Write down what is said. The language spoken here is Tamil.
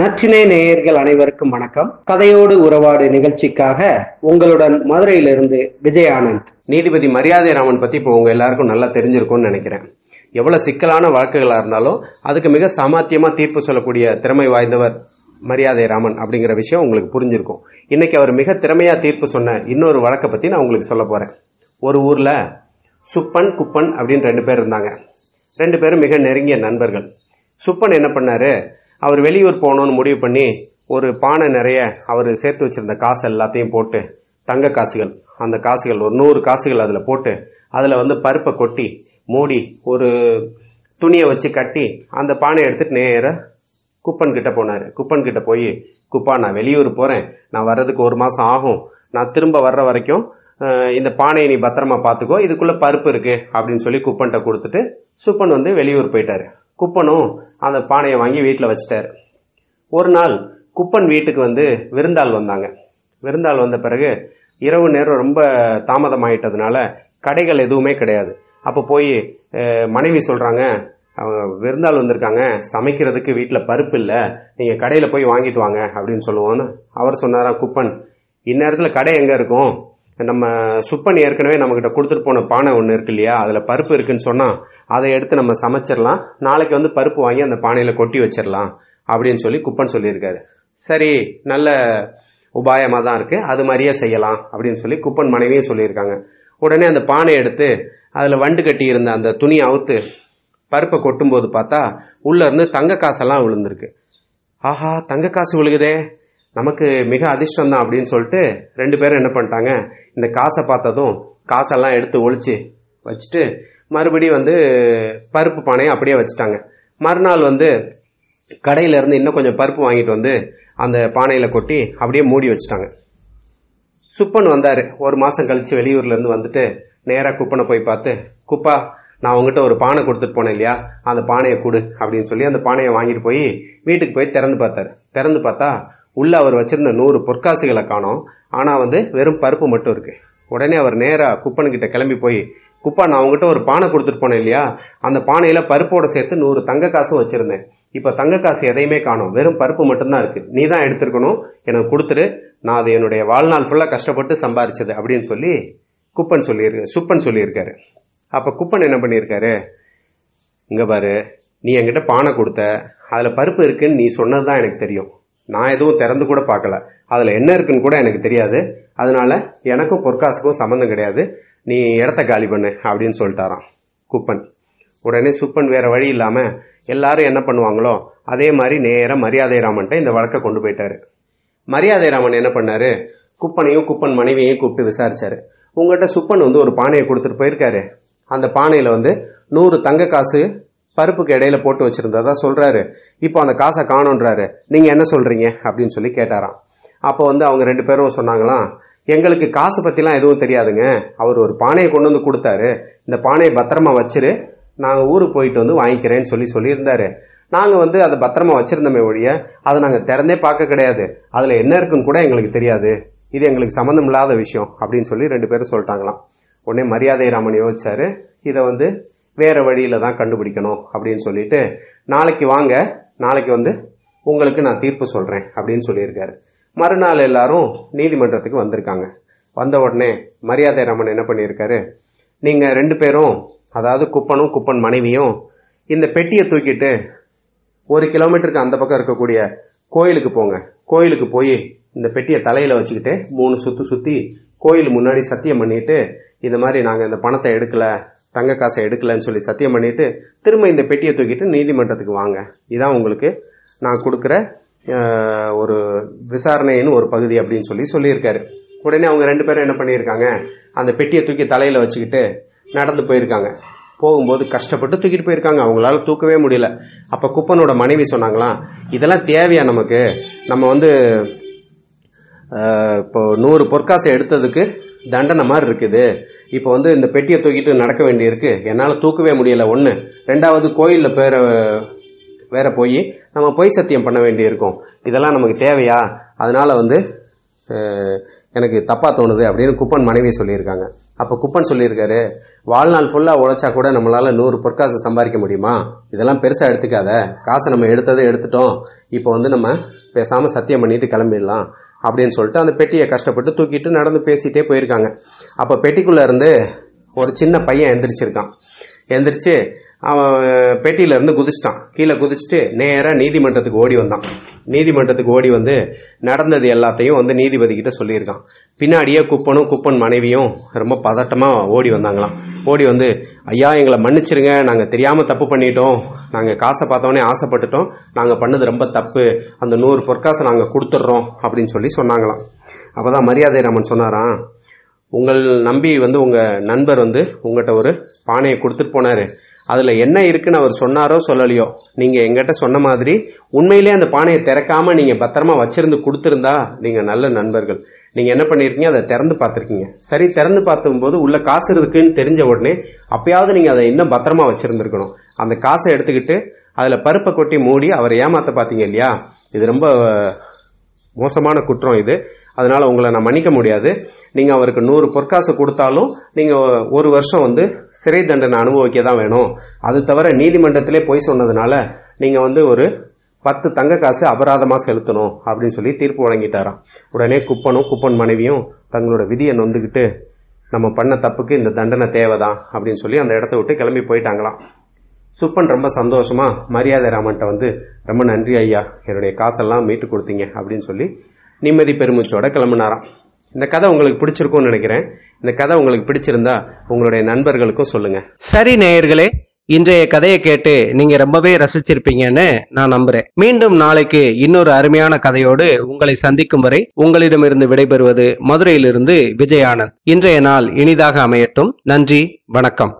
நற்றினை நேயர்கள் அனைவருக்கும் வணக்கம். கதையோடு உறவாடு நிகழ்ச்சிக்காக உங்களுடன் மதுரையிலிருந்து விஜய் ஆனந்த் நீதிபதி மரியாதை ராமன் பத்தி இப்போ உங்க எல்லாருக்கும் நல்லா தெரிஞ்சிருக்கும்னு நினைக்கிறேன். எவ்வளவு சிக்கலான வழக்குகளா இருந்தாலும் அதுக்கு மிக சாமர்த்தியமா தீர்ப்பு சொல்லக்கூடிய திறமை வாய்ந்தவர் மரியாதை ராமன் அப்படிங்கிற விஷயம் உங்களுக்கு புரிஞ்சிருக்கும். இன்னைக்கு அவர் மிக திறமையா தீர்ப்பு சொன்ன இன்னொரு வழக்கை பத்தி நான் உங்களுக்கு சொல்ல போறேன். ஒரு ஊர்ல சுப்பன் குப்பன் அப்படின்னு ரெண்டு பேர் இருந்தாங்க. ரெண்டு பேரும் மிக நெருங்கிய நண்பர்கள். சுப்பன் என்ன பண்ணாரு? அவர் வெளியூர் போகணும்னு முடிவு பண்ணி ஒரு பானை நிறைய அவர் சேர்த்து வச்சிருந்த காசு எல்லாத்தையும் போட்டு தங்க காசுகள் அந்த காசுகள் ஒரு நூறு காசுகள் அதில் போட்டு அதில் வந்து பருப்பை கொட்டி மூடி ஒரு துணியை வச்சு கட்டி அந்த பானையை எடுத்துகிட்டு நேராக குப்பன் கிட்ட போனார். குப்பன் கிட்ட போய் குப்பா நான் வெளியூர் போகிறேன் நான் வர்றதுக்கு ஒரு மாதம் ஆகும் நான் திரும்ப வர்ற வரைக்கும் இந்த பானையை நீ பத்திரமா பார்த்துக்கோ இதுக்குள்ளே பருப்பு இருக்குது அப்படின்னு சொல்லி குப்பன்கிட்ட கொடுத்துட்டு சுப்பன் வந்து வெளியூர் போயிட்டார். குப்பனும் அந்த பானையை வாங்கி வீட்டில் வச்சிட்டாரு. ஒரு நாள் குப்பன் வீட்டுக்கு வந்து விருந்தாள் வந்தாங்க. விருந்தாள் வந்த பிறகு இரவு நேரம் ரொம்ப தாமதமாயிட்டதுனால கடைகள் எதுவுமே கிடையாது. அப்போ போய் மனைவி சொல்கிறாங்க அவங்க விருந்தாள் வந்திருக்காங்க சமைக்கிறதுக்கு வீட்டில் பருப்பு இல்லை நீங்கள் கடையில் போய் வாங்கிட்டு வாங்க அப்படின்னு சொல்லுவோன்னு அவர் சொன்னாரா குப்பன் இந்நேரத்தில் கடை எங்கே இருக்கும்? நம்ம சுப்பன் ஏற்கனவே நம்மக்கிட்ட கொடுத்துட்டு போன பானை ஒன்று இருக்கு இல்லையா? அதில் பருப்பு இருக்குன்னு சொன்னால் அதை எடுத்து நம்ம சமைச்சிடலாம். நாளைக்கு வந்து பருப்பு வாங்கி அந்த பானையில் கொட்டி வச்சிடலாம் அப்படின்னு சொல்லி குப்பன் சொல்லியிருக்காரு. சரி நல்ல உபாயமாக தான் இருக்குது அது மாதிரியே செய்யலாம் அப்படின்னு சொல்லி குப்பன் மனைவியும் சொல்லியிருக்காங்க. உடனே அந்த பானை எடுத்து அதில் வண்டு கட்டி இருந்த அந்த துணியை அவுத்து பருப்பை கொட்டும்போது பார்த்தா உள்ளேருந்து தங்க காசெல்லாம் விழுந்திருக்கு. ஆஹா தங்க காசு விழுகுதே. நமக்கு மிக அதிர்ஷ்டம் தான் அப்படின்னு சொல்லிட்டு ரெண்டு பேரும் என்ன பண்ணிட்டாங்க இந்த காசை பார்த்ததும் காசெல்லாம் எடுத்து ஒழிச்சு வச்சுட்டு மறுபடியும் வந்து பருப்பு பானையை அப்படியே வச்சுட்டாங்க. மறுநாள் வந்து கடையிலேருந்து இன்னும் கொஞ்சம் பருப்பு வாங்கிட்டு வந்து அந்த பானையில் கொட்டி அப்படியே மூடி வச்சுட்டாங்க. சுப்பன் வந்தார். ஒரு மாதம் கழித்து வெளியூர்லேருந்து வந்துட்டு நேராக குப்பனை போய் பார்த்து குப்பா நான் உங்ககிட்ட ஒரு பானை கொடுத்துட்டு போனேன் இல்லையா? அந்த பானையை கொடு அப்படின்னு சொல்லி அந்த பானையை வாங்கிட்டு போய் வீட்டுக்கு போய் திறந்து பார்த்தாரு. திறந்து பார்த்தா உள்ள அவர் வச்சிருந்த நூறு பொற்காசுகளை காணோம். ஆனால் வந்து வெறும் பருப்பு மட்டும் இருக்கு. உடனே அவர் நேராக குப்பன்கிட்ட கிளம்பி போய் குப்பா நான் அவங்ககிட்ட ஒரு பானை கொடுத்துட்டு போனேன் இல்லையா? அந்த பானையில பருப்போட சேர்த்து நூறு தங்க காசும் வச்சிருந்தேன். இப்போ தங்க காசு எதையுமே காணும். வெறும் பருப்பு மட்டும்தான் இருக்கு. நீ தான் எடுத்திருக்கணும். எனக்கு கொடுத்துரு நான் அது என்னுடைய வாழ்நாள் ஃபுல்லாக கஷ்டப்பட்டு சம்பாரிச்சது அப்படின்னு சொல்லி குப்பன் சொல்லியிருக்கு சுப்பன் சொல்லியிருக்காரு. அப்போ குப்பன் என்ன பண்ணியிருக்காரு? இங்க பாரு நீ என்கிட்ட பானை கொடுத்த அதில் பருப்பு இருக்குன்னு நீ சொன்னது தான் எனக்கு தெரியும். நான் எதுவும் திறந்து கூட பார்க்கல. அதில் என்ன இருக்குன்னு கூட எனக்கு தெரியாது. அதனால எனக்கும் பொற்காசுக்கும் சம்மந்தம் கிடையாது. நீ இடத்த காலி பண்ணு அப்படின்னு சொல்லிட்டாராம். குப்பன். உடனே சுப்பன் வேற வழி இல்லாமல் எல்லாரும் என்ன பண்ணுவாங்களோ அதே மாதிரி நேராக மரியாதை ராமன்ட்ட இந்த வழக்கை கொண்டு போயிட்டாரு. மரியாதை ராமன் என்ன பண்ணாரு? குப்பனையும் குப்பன் மனைவியையும் கூப்பிட்டு விசாரிச்சாரு. உங்கள்கிட்ட சுப்பன் வந்து ஒரு பானையை கொடுத்துட்டு போயிருக்காரு. அந்த பானையில் வந்து நூறு தங்க காசு பருப்புக்கு இடையில போட்டு வச்சிருந்ததா சொல்றாரு. இப்போ அந்த காசை காணோன்றாரு நீங்க என்ன சொல்றீங்க? அப்படின்னு சொல்லி கேட்டாராம். அப்போ வந்து அவங்க ரெண்டு பேரும் சொன்னாங்களாம் எங்களுக்கு காசு பத்திலாம் எதுவும் தெரியாதுங்க. அவர் ஒரு பானையை கொண்டு வந்து கொடுத்தாரு. இந்த பானையை பத்திரமா வச்சிரு. நாங்கள் ஊருக்கு போயிட்டு வந்து வாங்கிக்கிறேன்னு சொல்லி சொல்லியிருந்தாரு. நாங்கள் வந்து அதை பத்திரமா வச்சிருந்தோமே ஒழிய அதை நாங்கள் திறந்தே பார்க்க கிடையாது. அதில் என்ன இருக்குன்னு கூட எங்களுக்கு தெரியாது. இது எங்களுக்கு சம்மந்தம் இல்லாத விஷயம். அப்படின்னு சொல்லி ரெண்டு பேரும் சொல்லிட்டாங்களாம். உடனே மரியாதை ராமன் யோசிச்சாரு. இதை வந்து வேறு வழியில் தான் கண்டுபிடிக்கணும் அப்படின்னு சொல்லிட்டு நாளைக்கு வாங்க நாளைக்கு வந்து உங்களுக்கு நான் தீர்ப்பு சொல்கிறேன் அப்படின்னு சொல்லியிருக்காரு. மறுநாள் எல்லாரும் நீதிமன்றத்துக்கு வந்திருக்காங்க. வந்த உடனே மரியாதை ரமன் என்ன பண்ணியிருக்காரு? நீங்கள் ரெண்டு பேரும் அதாவது குப்பனும் குப்பன் மனைவியும் இந்த பெட்டியை தூக்கிட்டு ஒரு கிலோமீட்டருக்கு அந்த பக்கம் இருக்கக்கூடிய கோயிலுக்கு போங்க. கோயிலுக்கு போய் இந்த பெட்டியை தலையில் வச்சுக்கிட்டு மூணு சுற்றி சுற்றி கோயில் முன்னாடி சத்தியம் பண்ணிட்டு இந்த மாதிரி நாங்கள் இந்த பணத்தை எடுக்கலை தங்க காசை எடுக்கலன்னு சொல்லி சத்தியம் பண்ணிட்டு திரும்ப இந்த பெட்டியை தூக்கிட்டு நீதிமன்றத்துக்கு வாங்க. இதான் உங்களுக்கு நான் கொடுக்குற ஒரு விசாரணைன்னு ஒரு பகுதி அப்படின்னு சொல்லி சொல்லியிருக்காரு. உடனே அவங்க ரெண்டு பேரும் என்ன பண்ணியிருக்காங்க? அந்த பெட்டியை தூக்கி தலையில் வச்சுக்கிட்டு நடந்து போயிருக்காங்க. போகும்போது கஷ்டப்பட்டு தூக்கிட்டு போயிருக்காங்க. அவங்களால தூக்கவே முடியல. அப்போ குப்பனோட மனைவி சொன்னாங்களாம் இதெல்லாம் தேவையா நமக்கு? நம்ம வந்து இப்போ நூறு பொற்காசை எடுத்ததுக்கு தண்டனை மாதிரி இருக்குது. இப்போ வந்து இந்த பெட்டியை தூக்கிட்டு நடக்க வேண்டியிருக்கு. என்னால் தூக்கவே முடியல. ஒன்று ரெண்டாவது கோயிலில் பேர வேற போய் நம்ம பொய் சத்தியம் பண்ண வேண்டியிருக்கும். இதெல்லாம் நமக்கு தேவையா? அதனால் வந்து எனக்கு தப்பாக தோணுது அப்படின்னு குப்பன் மனைவி சொல்லியிருக்காங்க. அப்போ குப்பன் சொல்லியிருக்காரு வாழ்நாள் ஃபுல்லாக உழைச்சா கூட நம்மளால் நூறு பொற்காசு சம்பாதிக்க முடியுமா? இதெல்லாம் பெருசாக எடுத்துக்காத. காசை நம்ம எடுத்ததை எடுத்துட்டோம். இப்போ வந்து நம்ம பேசாமல் சத்தியம் பண்ணிட்டு கிளம்பிடலாம். அப்படின்னு சொல்லிட்டு அந்த பெட்டியை கஷ்டப்பட்டு தூக்கிட்டு நடந்து பேசிட்டே போயிருக்காங்க. அப்போ பெட்டிக்குள்ளே இருந்து ஒரு சின்ன பையன் எந்திரிச்சிருக்கான். எந்திரிச்சு அவன் பெட்டியிலேருந்து குதிச்சிட்டான். கீழே குதிச்சுட்டு நேராக நீதிமன்றத்துக்கு ஓடி வந்தான். நீதிமன்றத்துக்கு ஓடி வந்து நடந்தது எல்லாத்தையும் வந்து நீதிபதிக்கிட்ட சொல்லியிருக்கான். பின்னாடியே குப்பனும் குப்பன் மனைவியும் ரொம்ப பதட்டமாக ஓடி வந்தாங்களாம். ஓடி வந்து ஐயா எங்களை மன்னிச்சிருங்க. நாங்கள் தெரியாமல் தப்பு பண்ணிட்டோம். நாங்கள் காசை பார்த்தோன்னே ஆசைப்பட்டுட்டோம். நாங்கள் பண்ணது ரொம்ப தப்பு. அந்த நூறு பொற்காசை நாங்கள் கொடுத்துட்றோம். அப்படின்னு சொல்லி சொன்னாங்களாம். அப்போ தான் மரியாதை ராமன் சொன்னாராம் உங்கள் நம்பி வந்து உங்கள் நண்பர் வந்து உங்கள்கிட்ட ஒரு பானையை கொடுத்துட்டு போனார். அதில் என்ன இருக்குன்னு அவர் சொன்னாரோ சொல்லலையோ நீங்கள் எங்கிட்ட சொன்ன மாதிரி உண்மையிலேயே அந்த பானையை திறக்காமல் நீங்கள் பத்திரமா வச்சிருந்து கொடுத்துருந்தா நீங்கள் நல்ல நண்பர்கள். நீங்கள் என்ன பண்ணியிருக்கீங்க அதை திறந்து பார்த்துருக்கீங்க. சரி திறந்து பார்த்தும்போது உள்ள காசு இருக்குன்னு தெரிஞ்ச உடனே அப்பயாவது நீங்கள் அதை இன்னும் பத்திரமா வச்சுருந்துருக்கணும். அந்த காசை எடுத்துக்கிட்டு அதில் பருப்பை கொட்டி மூடி அவரை ஏமாற்ற பார்த்தீங்க இல்லையா? இது ரொம்ப மோசமான குற்றம் இது. அதனால உங்களை நான் மன்னிக்க முடியாது. நீங்க அவருக்கு நூறு பொற்காசு கொடுத்தாலும் நீங்க ஒரு வருஷம் வந்து சிறை தண்டனை அனுபவிக்க தான் வேணும். அது தவிர நீதிமன்றத்திலே போய் சொன்னதுனால நீங்க வந்து ஒரு பத்து தங்க காசு அபராதமாக செலுத்தணும் அப்படின்னு சொல்லி தீர்ப்பு வழங்கிட்டாராம். உடனே குப்பனும் குப்பன் மனைவியும் தங்களோட விதியை நொந்துக்கிட்டு நம்ம பண்ண தப்புக்கு இந்த தண்டனை தேவைதான் அப்படின்னு சொல்லி அந்த இடத்த விட்டு கிளம்பி போயிட்டாங்களாம். சுப்பன் ரொம்ப சந்தோஷமா மரியாதை ராமன்ட்ட வந்து ரொம்ப நன்றி ஐயா என்னுடைய காசெல்லாம் மீட்டு கொடுத்தீங்க அப்படின்னு சொல்லி நிம்மதி பெருமிச்சோட கிளம்புனாராம். இந்த கதை உங்களுக்கு பிடிச்சிருக்கும்னு நினைக்கிறேன். இந்த கதை உங்களுக்கு பிடிச்சிருந்தா உங்களுடைய நண்பர்களுக்கும் சொல்லுங்க. சரி நேயர்களே இன்றைய கதையை கேட்டு நீங்க ரொம்பவே ரசிச்சிருப்பீங்கன்னு நான் நம்புறேன். மீண்டும் நாளைக்கு இன்னொரு அருமையான கதையோடு உங்களை சந்திக்கும் வரை உங்களிடமிருந்து விடைபெறுவது மதுரையிலிருந்து விஜயானந்த். இன்றைய நாள் இனிதாக அமையட்டும். நன்றி வணக்கம்.